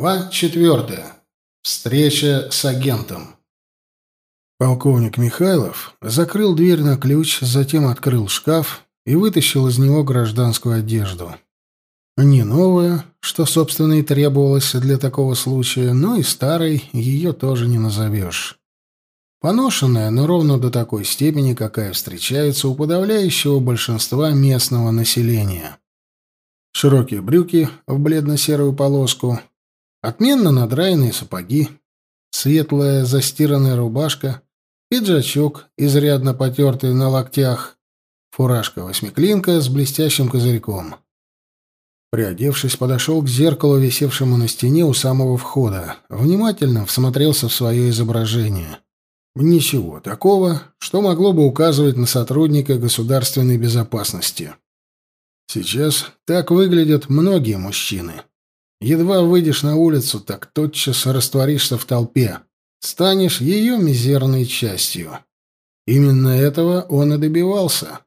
Глава четвертая. Встреча с агентом. Полковник Михайлов закрыл дверь на ключ, затем открыл шкаф и вытащил из него гражданскую одежду. Не новая, что, собственно, и требовалось для такого случая, но и старой ее тоже не назовешь. Поношенная, но ровно до такой степени, какая встречается у подавляющего большинства местного населения. Широкие брюки в бледно-серую полоску, Отменно надраенные сапоги, светлая застиранная рубашка, пиджачок, изрядно потертый на локтях, фуражка-восьмиклинка с блестящим козырьком. Приодевшись, подошел к зеркалу, висевшему на стене у самого входа. Внимательно всмотрелся в свое изображение. Ничего такого, что могло бы указывать на сотрудника государственной безопасности. Сейчас так выглядят многие мужчины. Едва выйдешь на улицу, так тотчас растворишься в толпе, станешь ее мизерной частью. Именно этого он и добивался.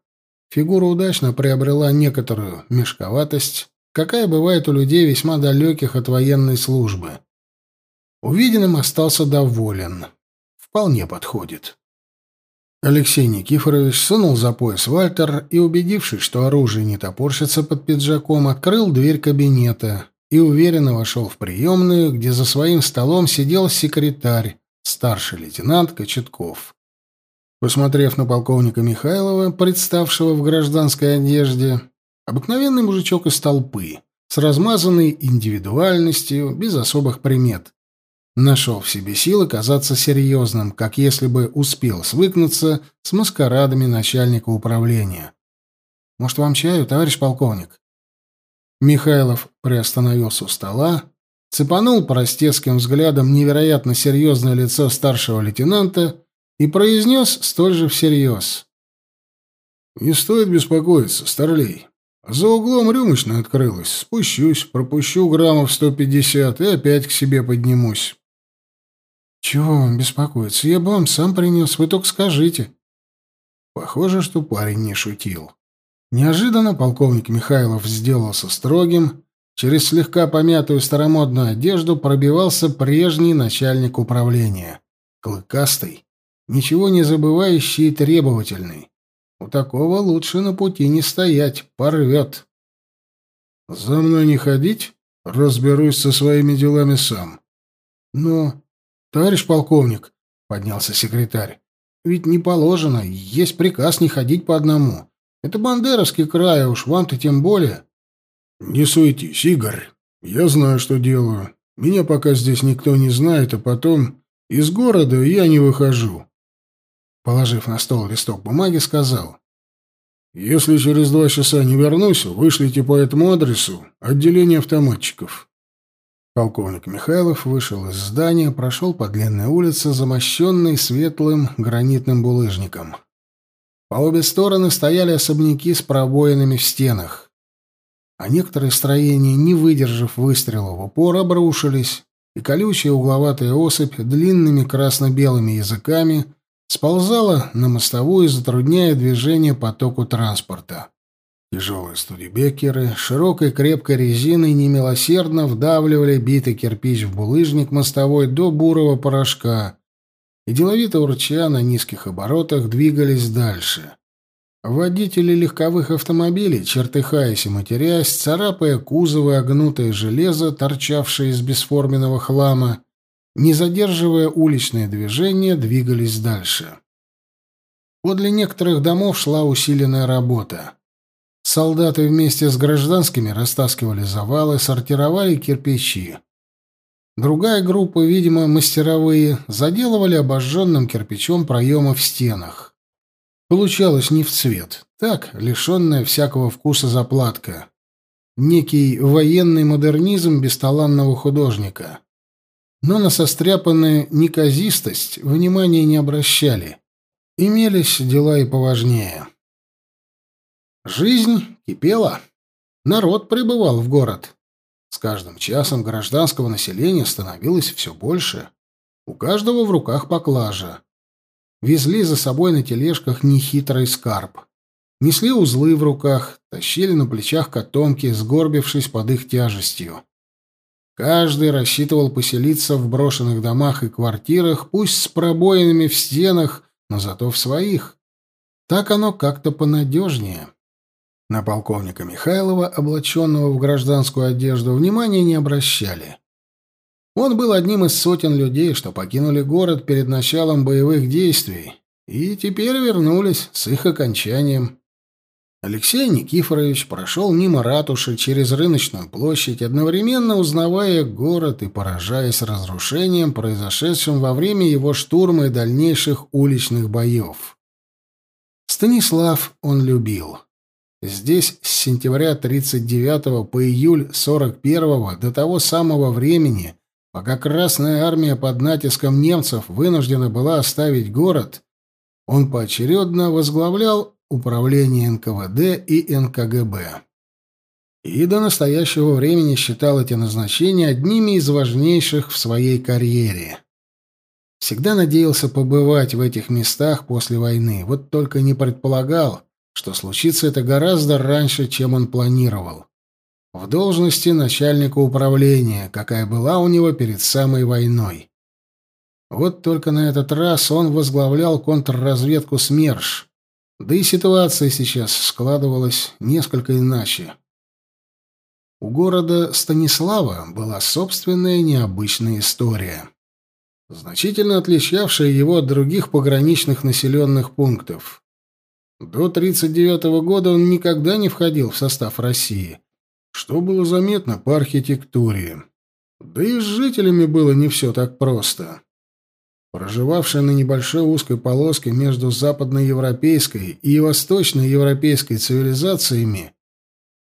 Фигура удачно приобрела некоторую мешковатость, какая бывает у людей весьма далеких от военной службы. Увиденным остался доволен. Вполне подходит. Алексей Никифорович сунул за пояс Вальтер и, убедившись, что оружие не топорщится под пиджаком, открыл дверь кабинета и уверенно вошел в приемную, где за своим столом сидел секретарь, старший лейтенант Кочетков. Посмотрев на полковника Михайлова, представшего в гражданской одежде, обыкновенный мужичок из толпы, с размазанной индивидуальностью, без особых примет. Нашел в себе силы казаться серьезным, как если бы успел свыкнуться с маскарадами начальника управления. «Может, вам чаю, товарищ полковник?» Михайлов приостановился у стола, цепанул простецким взглядом невероятно серьезное лицо старшего лейтенанта и произнес столь же всерьез. «Не стоит беспокоиться, старлей. За углом рюмочная открылась. Спущусь, пропущу граммов сто пятьдесят и опять к себе поднимусь». «Чего вам беспокоиться? Я бы вам сам принес, вы только скажите». Похоже, что парень не шутил. Неожиданно полковник Михайлов сделался строгим. Через слегка помятую старомодную одежду пробивался прежний начальник управления. Клыкастый, ничего не забывающий и требовательный. У такого лучше на пути не стоять, порвет. «За мной не ходить? Разберусь со своими делами сам». «Но, товарищ полковник», — поднялся секретарь, — «ведь не положено, есть приказ не ходить по одному». Это Бандеровский край, а уж вам-то тем более. Не суетись, Игорь. Я знаю, что делаю. Меня пока здесь никто не знает, а потом из города я не выхожу. Положив на стол листок бумаги, сказал. Если через два часа не вернусь, вышлите по этому адресу отделение автоматчиков. Полковник Михайлов вышел из здания, прошел по длинной улице, замощенной светлым гранитным булыжником. По обе стороны стояли особняки с пробоинами в стенах. А некоторые строения, не выдержав выстрела в упор, обрушились, и колючая угловатая особь длинными красно-белыми языками сползала на мостовую, затрудняя движение потоку транспорта. Тяжелые студибекеры широкой крепкой резиной немилосердно вдавливали битый кирпич в булыжник мостовой до бурого порошка, и деловито урча на низких оборотах двигались дальше. Водители легковых автомобилей, чертыхаясь и матерясь, царапая кузовы огнутое железо, торчавшее из бесформенного хлама, не задерживая уличное движение, двигались дальше. Подле некоторых домов шла усиленная работа. Солдаты вместе с гражданскими растаскивали завалы, сортировали кирпичи. Другая группа, видимо, мастеровые, заделывали обожженным кирпичом проемы в стенах. Получалось не в цвет, так, лишенная всякого вкуса заплатка. Некий военный модернизм бесталанного художника. Но на состряпанную неказистость внимания не обращали. Имелись дела и поважнее. Жизнь кипела. Народ прибывал в город. С каждым часом гражданского населения становилось все больше. У каждого в руках поклажа. Везли за собой на тележках нехитрый скарб. Несли узлы в руках, тащили на плечах котомки, сгорбившись под их тяжестью. Каждый рассчитывал поселиться в брошенных домах и квартирах, пусть с пробоинами в стенах, но зато в своих. Так оно как-то понадежнее. На полковника Михайлова, облаченного в гражданскую одежду, внимания не обращали. Он был одним из сотен людей, что покинули город перед началом боевых действий, и теперь вернулись с их окончанием. Алексей Никифорович прошел мимо ратуши через рыночную площадь, одновременно узнавая город и поражаясь разрушением, произошедшим во время его штурма и дальнейших уличных боев. Станислав он любил. Здесь с сентября 39 по июль 41 до того самого времени, пока Красная армия под натиском немцев вынуждена была оставить город, он поочередно возглавлял Управление НКВД и НКГБ. И до настоящего времени считал эти назначения одними из важнейших в своей карьере. Всегда надеялся побывать в этих местах после войны, вот только не предполагал, что случится это гораздо раньше, чем он планировал. В должности начальника управления, какая была у него перед самой войной. Вот только на этот раз он возглавлял контрразведку СМЕРШ, да и ситуация сейчас складывалась несколько иначе. У города Станислава была собственная необычная история, значительно отличавшая его от других пограничных населенных пунктов. До 1939 года он никогда не входил в состав России, что было заметно по архитектуре. Да и с жителями было не все так просто проживавшие на небольшой узкой полоске между западноевропейской и восточноевропейской цивилизациями,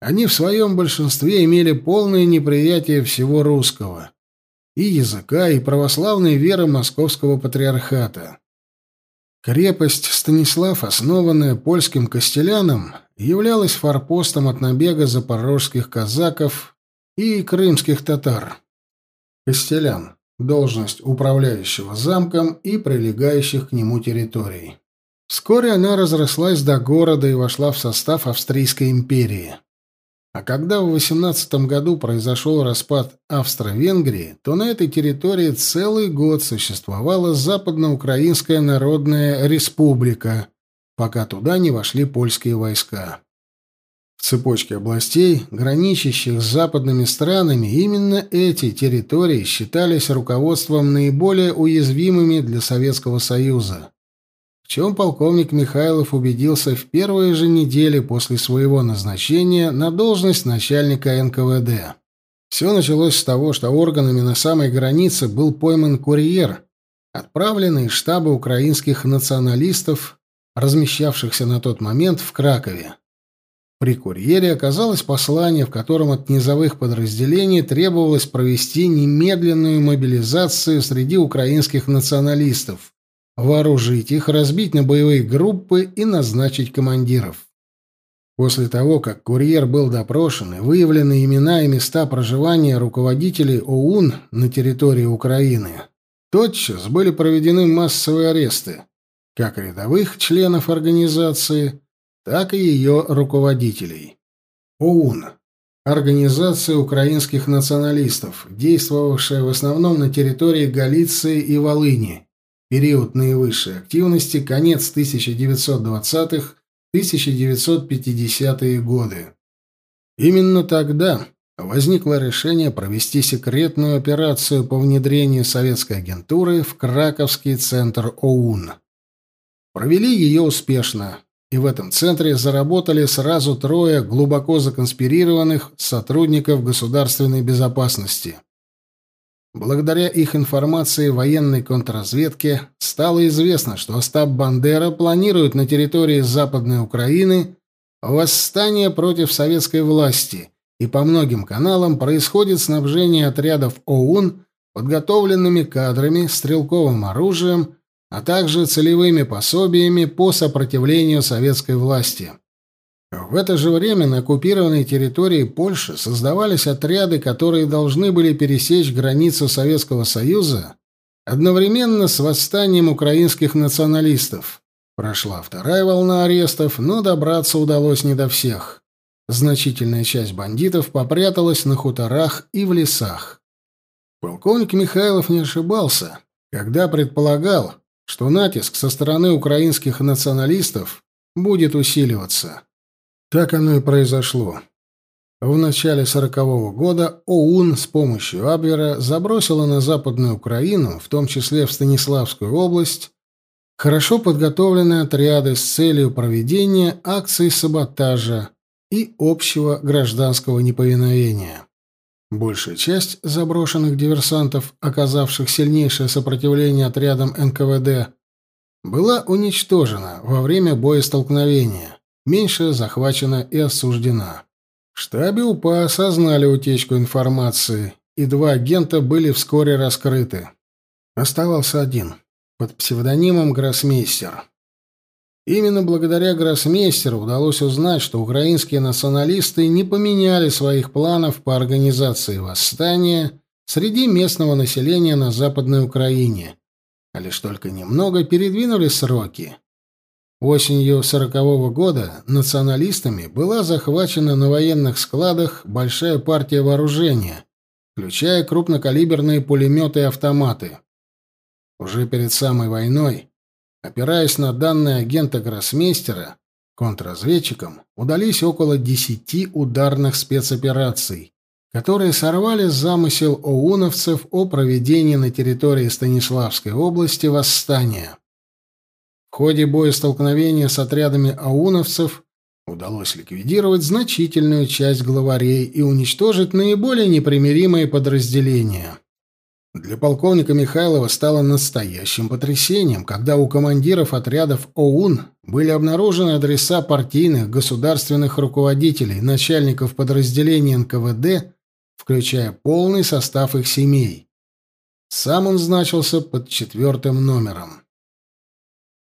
они в своем большинстве имели полное неприятие всего русского, и языка, и православной веры московского патриархата. Крепость Станислав, основанная польским костеляном, являлась форпостом от набега запорожских казаков и крымских татар. Костелян должность управляющего замком и прилегающих к нему территорий. Вскоре она разрослась до города и вошла в состав Австрийской империи. А когда в 18 году произошел распад Австро-Венгрии, то на этой территории целый год существовала Западноукраинская Народная Республика, пока туда не вошли польские войска. В цепочке областей, граничащих с западными странами, именно эти территории считались руководством наиболее уязвимыми для Советского Союза, чем полковник Михайлов убедился в первые же недели после своего назначения на должность начальника НКВД. Все началось с того, что органами на самой границе был пойман курьер, отправленный из штаба украинских националистов, размещавшихся на тот момент в Кракове. При курьере оказалось послание, в котором от низовых подразделений требовалось провести немедленную мобилизацию среди украинских националистов, вооружить их, разбить на боевые группы и назначить командиров. После того, как курьер был допрошен и выявлены имена и места проживания руководителей ОУН на территории Украины, тотчас были проведены массовые аресты как рядовых членов организации, так и ее руководителей. ОУН – Организация украинских националистов, действовавшая в основном на территории Галиции и Волыни. Период наивысшей активности – конец 1920-х, 1950-е годы. Именно тогда возникло решение провести секретную операцию по внедрению советской агентуры в Краковский центр ОУН. Провели ее успешно, и в этом центре заработали сразу трое глубоко законспирированных сотрудников государственной безопасности. Благодаря их информации военной контрразведке стало известно, что Остап Бандера планирует на территории Западной Украины восстание против советской власти, и по многим каналам происходит снабжение отрядов ОУН подготовленными кадрами, стрелковым оружием а также целевыми пособиями по сопротивлению советской власти. В это же время на оккупированной территории Польши создавались отряды, которые должны были пересечь границу Советского Союза одновременно с восстанием украинских националистов. Прошла вторая волна арестов, но добраться удалось не до всех. Значительная часть бандитов попряталась на хуторах и в лесах. Полковник Михайлов не ошибался, когда предполагал, что натиск со стороны украинских националистов будет усиливаться. Так оно и произошло. В начале сорокового года ОУН с помощью Абвера забросила на Западную Украину, в том числе в Станиславскую область, хорошо подготовленные отряды с целью проведения акций саботажа и общего гражданского неповиновения. Большая часть заброшенных диверсантов, оказавших сильнейшее сопротивление отрядам НКВД, была уничтожена во время боестолкновения, меньше захвачена и осуждена. В штабе УПА осознали утечку информации, и два агента были вскоре раскрыты. Оставался один, под псевдонимом «Гроссмейстер». Именно благодаря гроссмейстеру удалось узнать, что украинские националисты не поменяли своих планов по организации восстания среди местного населения на Западной Украине, а лишь только немного передвинули сроки. Осенью сорокового года националистами была захвачена на военных складах большая партия вооружения, включая крупнокалиберные пулеметы и автоматы. Уже перед самой войной Опираясь на данные агента Гроссмейстера, контрразведчикам удались около десяти ударных спецопераций, которые сорвали замысел оуновцев о проведении на территории Станиславской области восстания. Ходе боестолкновения с отрядами ауновцев удалось ликвидировать значительную часть главарей и уничтожить наиболее непримиримые подразделения. Для полковника Михайлова стало настоящим потрясением, когда у командиров отрядов ОУН были обнаружены адреса партийных государственных руководителей, начальников подразделений НКВД, включая полный состав их семей. Сам он значился под четвертым номером.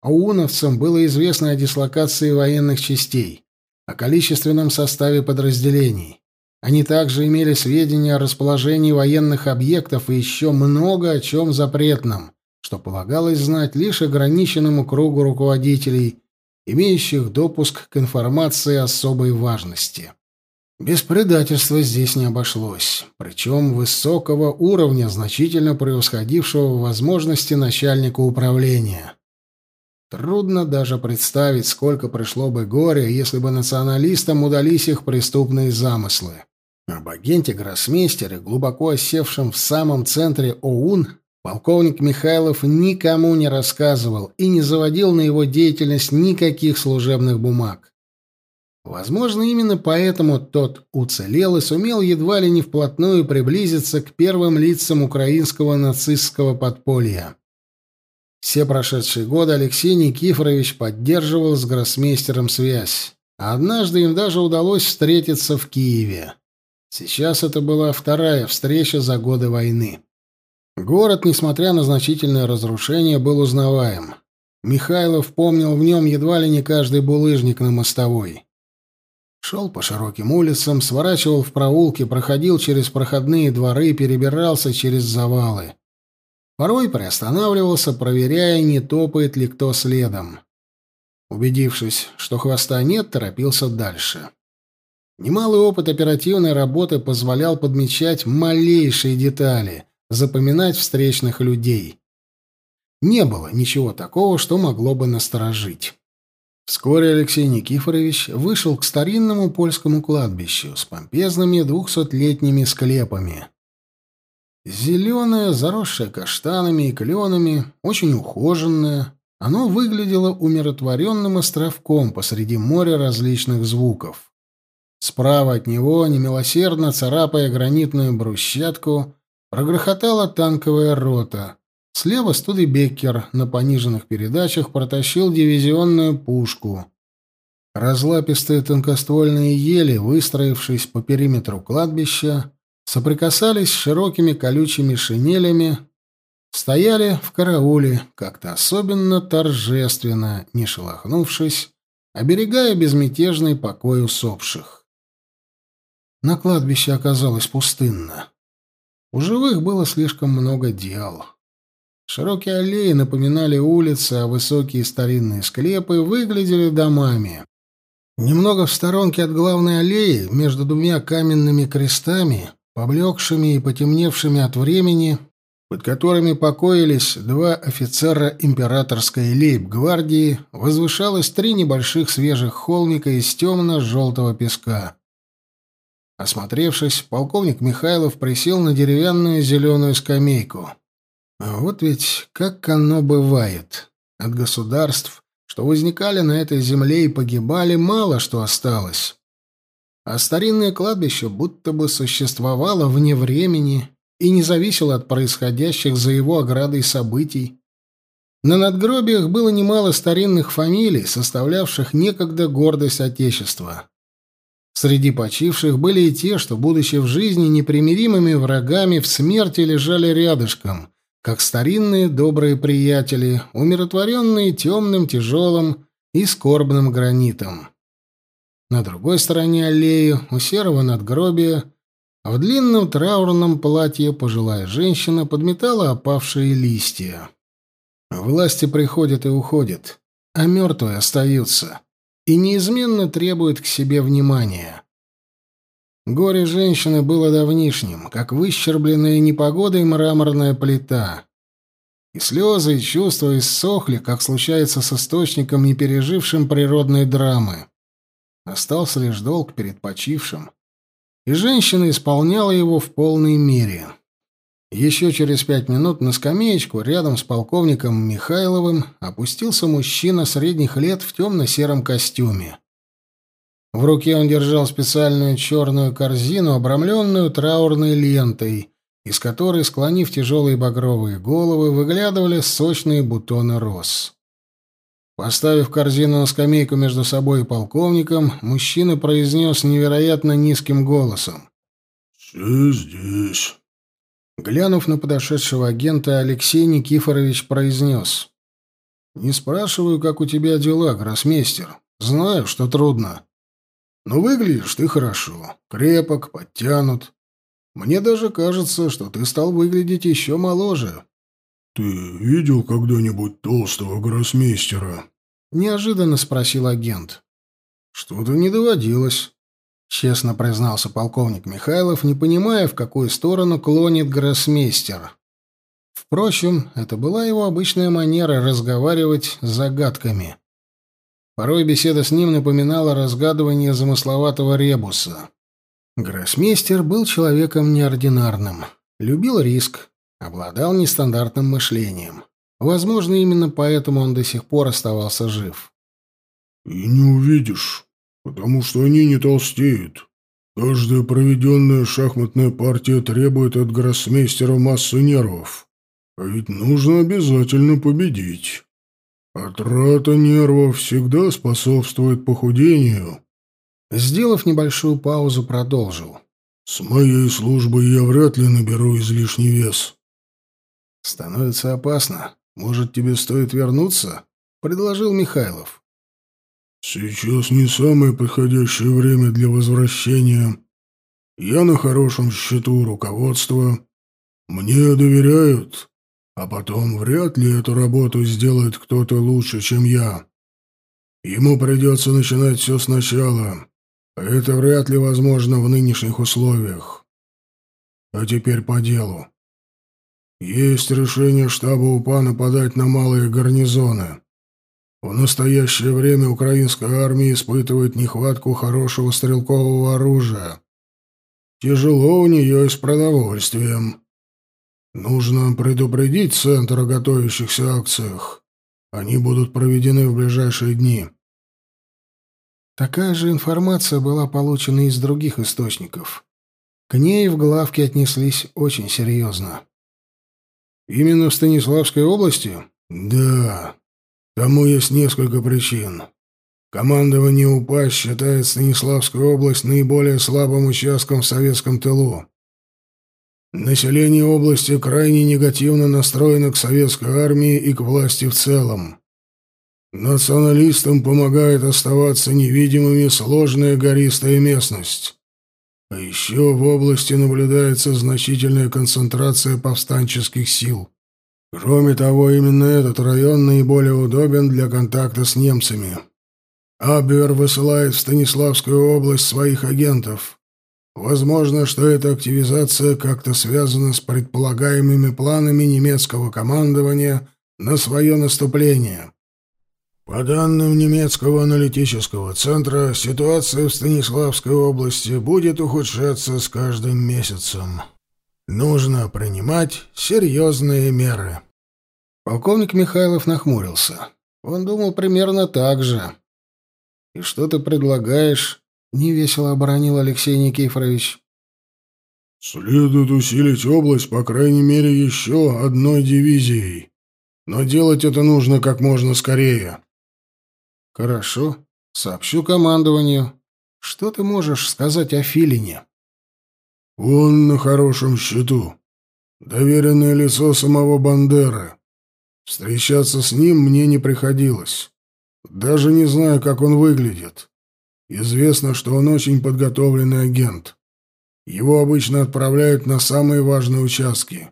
ОУНовцам было известно о дислокации военных частей, о количественном составе подразделений. Они также имели сведения о расположении военных объектов и еще много о чем запретном, что полагалось знать лишь ограниченному кругу руководителей, имеющих допуск к информации особой важности. Без предательства здесь не обошлось, причем высокого уровня, значительно превосходившего возможности начальника управления. Трудно даже представить, сколько пришло бы горя, если бы националистам удались их преступные замыслы. Об агенте гроссмейстере, глубоко осевшем в самом центре ОУН, полковник Михайлов никому не рассказывал и не заводил на его деятельность никаких служебных бумаг. Возможно, именно поэтому тот уцелел и сумел едва ли не вплотную приблизиться к первым лицам украинского нацистского подполья. Все прошедшие годы Алексей Никифорович поддерживал с гроссмейстером связь, а однажды им даже удалось встретиться в Киеве. Сейчас это была вторая встреча за годы войны. Город, несмотря на значительное разрушение, был узнаваем. Михайлов помнил в нем едва ли не каждый булыжник на мостовой. Шел по широким улицам, сворачивал в проулки, проходил через проходные дворы, перебирался через завалы. Порой приостанавливался, проверяя, не топает ли кто следом. Убедившись, что хвоста нет, торопился дальше. Немалый опыт оперативной работы позволял подмечать малейшие детали, запоминать встречных людей. Не было ничего такого, что могло бы насторожить. Вскоре Алексей Никифорович вышел к старинному польскому кладбищу с помпезными двухсотлетними склепами. Зеленое, заросшее каштанами и кленами, очень ухоженное, оно выглядело умиротворенным островком посреди моря различных звуков. Справа от него, немилосердно царапая гранитную брусчатку, прогрохотала танковая рота. Слева Студебеккер на пониженных передачах протащил дивизионную пушку. Разлапистые тонкоствольные ели, выстроившись по периметру кладбища, соприкасались с широкими колючими шинелями, стояли в карауле, как-то особенно торжественно, не шелохнувшись, оберегая безмятежный покой усопших. На кладбище оказалось пустынно. У живых было слишком много дел. Широкие аллеи напоминали улицы, а высокие старинные склепы выглядели домами. Немного в сторонке от главной аллеи, между двумя каменными крестами, поблекшими и потемневшими от времени, под которыми покоились два офицера императорской лейб-гвардии, возвышалось три небольших свежих холмика из темно-желтого песка. Осмотревшись, полковник Михайлов присел на деревянную зеленую скамейку. А вот ведь как оно бывает. От государств, что возникали на этой земле и погибали, мало что осталось. А старинное кладбище будто бы существовало вне времени и не зависело от происходящих за его оградой событий. На надгробиях было немало старинных фамилий, составлявших некогда гордость Отечества. Среди почивших были и те, что, будучи в жизни непримиримыми врагами, в смерти лежали рядышком, как старинные добрые приятели, умиротворенные темным, тяжелым и скорбным гранитом. На другой стороне аллеи, у серого надгробия, в длинном траурном платье пожилая женщина подметала опавшие листья. Власти приходят и уходят, а мертвые остаются и неизменно требуют к себе внимания. Горе женщины было давнишним, как выщербленная непогодой мраморная плита. И слезы, и чувства иссохли, как случается с источником, не пережившим природной драмы. Остался лишь долг перед почившим. И женщина исполняла его в полной мере. Еще через пять минут на скамеечку рядом с полковником Михайловым опустился мужчина средних лет в темно-сером костюме. В руке он держал специальную черную корзину, обрамленную траурной лентой, из которой, склонив тяжелые багровые головы, выглядывали сочные бутоны роз. Поставив корзину на скамейку между собой и полковником, мужчина произнес невероятно низким голосом. «Все здесь». Глянув на подошедшего агента, Алексей Никифорович произнес. «Не спрашиваю, как у тебя дела, гроссмейстер. Знаю, что трудно. Но выглядишь ты хорошо, крепок, подтянут. Мне даже кажется, что ты стал выглядеть еще моложе. Ты видел когда-нибудь толстого гроссмейстера? Неожиданно спросил агент. Что-то не доводилось. Честно признался полковник Михайлов, не понимая, в какую сторону клонит гроссмейстер. Впрочем, это была его обычная манера разговаривать с загадками. Порой беседа с ним напоминала разгадывание замысловатого ребуса. Гроссмейстер был человеком неординарным, любил риск, обладал нестандартным мышлением. Возможно, именно поэтому он до сих пор оставался жив. «И не увидишь, потому что они не толстеют. Каждая проведенная шахматная партия требует от гроссмейстера массы нервов. А ведь нужно обязательно победить». А трата нервов всегда способствует похудению. Сделав небольшую паузу, продолжил. С моей службой я вряд ли наберу излишний вес. Становится опасно. Может, тебе стоит вернуться? предложил Михайлов. Сейчас не самое подходящее время для возвращения. Я на хорошем счету руководства. Мне доверяют. А потом вряд ли эту работу сделает кто-то лучше, чем я. Ему придется начинать все сначала. Это вряд ли возможно в нынешних условиях. А теперь по делу. Есть решение штаба УПА нападать на малые гарнизоны. В настоящее время украинская армия испытывает нехватку хорошего стрелкового оружия. Тяжело у нее и с продовольствием. Нужно предупредить Центр о готовящихся акциях. Они будут проведены в ближайшие дни. Такая же информация была получена из других источников. К ней в главке отнеслись очень серьезно. Именно в Станиславской области? Да. Тому есть несколько причин. Командование УПА считает Станиславскую область наиболее слабым участком в советском тылу. Население области крайне негативно настроено к советской армии и к власти в целом. Националистам помогает оставаться невидимыми сложная гористая местность. А еще в области наблюдается значительная концентрация повстанческих сил. Кроме того, именно этот район наиболее удобен для контакта с немцами. Абвер высылает в Станиславскую область своих агентов. Возможно, что эта активизация как-то связана с предполагаемыми планами немецкого командования на свое наступление. По данным немецкого аналитического центра, ситуация в Станиславской области будет ухудшаться с каждым месяцем. Нужно принимать серьезные меры. Полковник Михайлов нахмурился. Он думал примерно так же. «И что ты предлагаешь?» — невесело оборонил Алексей Никифорович. «Следует усилить область, по крайней мере, еще одной дивизией. Но делать это нужно как можно скорее». «Хорошо. Сообщу командованию. Что ты можешь сказать о Филине?» «Он на хорошем счету. Доверенное лицо самого Бандеры. Встречаться с ним мне не приходилось. Даже не знаю, как он выглядит. Известно, что он очень подготовленный агент. Его обычно отправляют на самые важные участки.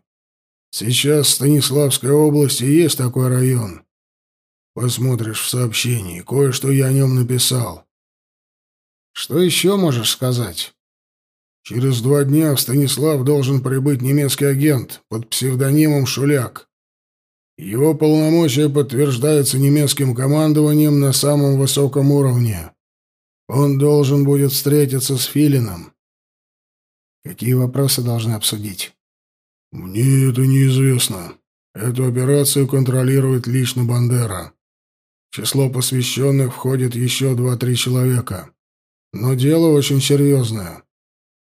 Сейчас в Станиславской области есть такой район. Посмотришь в сообщении, кое-что я о нем написал. Что еще можешь сказать? Через два дня в Станислав должен прибыть немецкий агент под псевдонимом Шуляк. Его полномочия подтверждаются немецким командованием на самом высоком уровне. Он должен будет встретиться с Филином. Какие вопросы должны обсудить? Мне это неизвестно. Эту операцию контролирует лично Бандера. В число посвященных входит еще два-три человека. Но дело очень серьезное.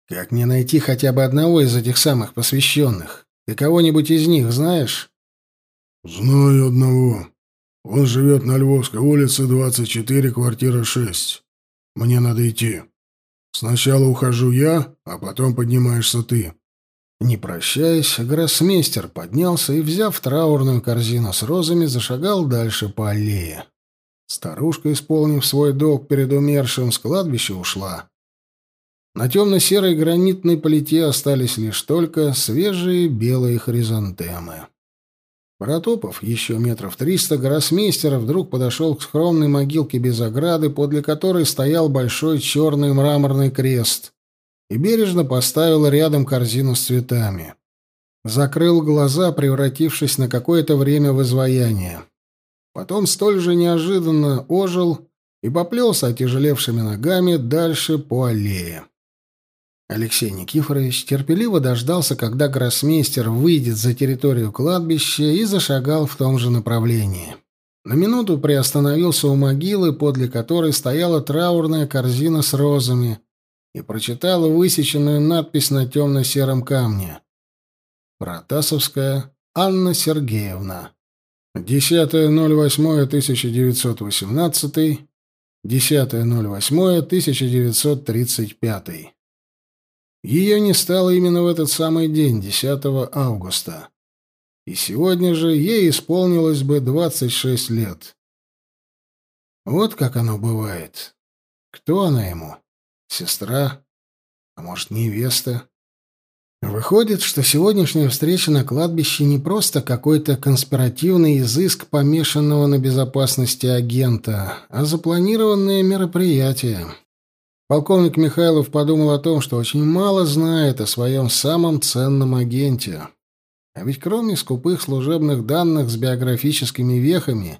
Как мне найти хотя бы одного из этих самых посвященных? Ты кого-нибудь из них знаешь? «Знаю одного. Он живет на Львовской улице, 24, квартира 6. Мне надо идти. Сначала ухожу я, а потом поднимаешься ты». Не прощаясь, гроссмейстер поднялся и, взяв траурную корзину с розами, зашагал дальше по аллее. Старушка, исполнив свой долг перед умершим, с кладбища ушла. На темно-серой гранитной плите остались лишь только свежие белые хризантемы. Протопав еще метров триста, гроссмейстер вдруг подошел к скромной могилке без ограды, подле которой стоял большой черный мраморный крест, и бережно поставил рядом корзину с цветами. Закрыл глаза, превратившись на какое-то время в изваяние. Потом столь же неожиданно ожил и поплелся отяжелевшими ногами дальше по аллее. Алексей Никифорович терпеливо дождался, когда гроссмейстер выйдет за территорию кладбища и зашагал в том же направлении. На минуту приостановился у могилы, подле которой стояла траурная корзина с розами, и прочитал высеченную надпись на темно-сером камне. «Протасовская Анна Сергеевна. 10.08.1918, 10.08.1935». Ее не стало именно в этот самый день, 10 августа. И сегодня же ей исполнилось бы 26 лет. Вот как оно бывает. Кто она ему? Сестра? А может, невеста? Выходит, что сегодняшняя встреча на кладбище не просто какой-то конспиративный изыск помешанного на безопасности агента, а запланированное мероприятие. Полковник Михайлов подумал о том, что очень мало знает о своем самом ценном агенте. А ведь кроме скупых служебных данных с биографическими вехами,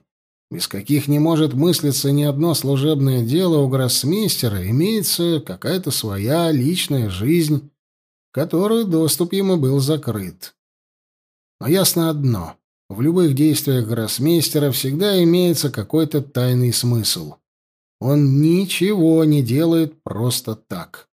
без каких не может мыслиться ни одно служебное дело у гроссмейстера, имеется какая-то своя личная жизнь, которую доступ ему был закрыт. Но ясно одно — в любых действиях гроссмейстера всегда имеется какой-то тайный смысл. Он ничего не делает просто так.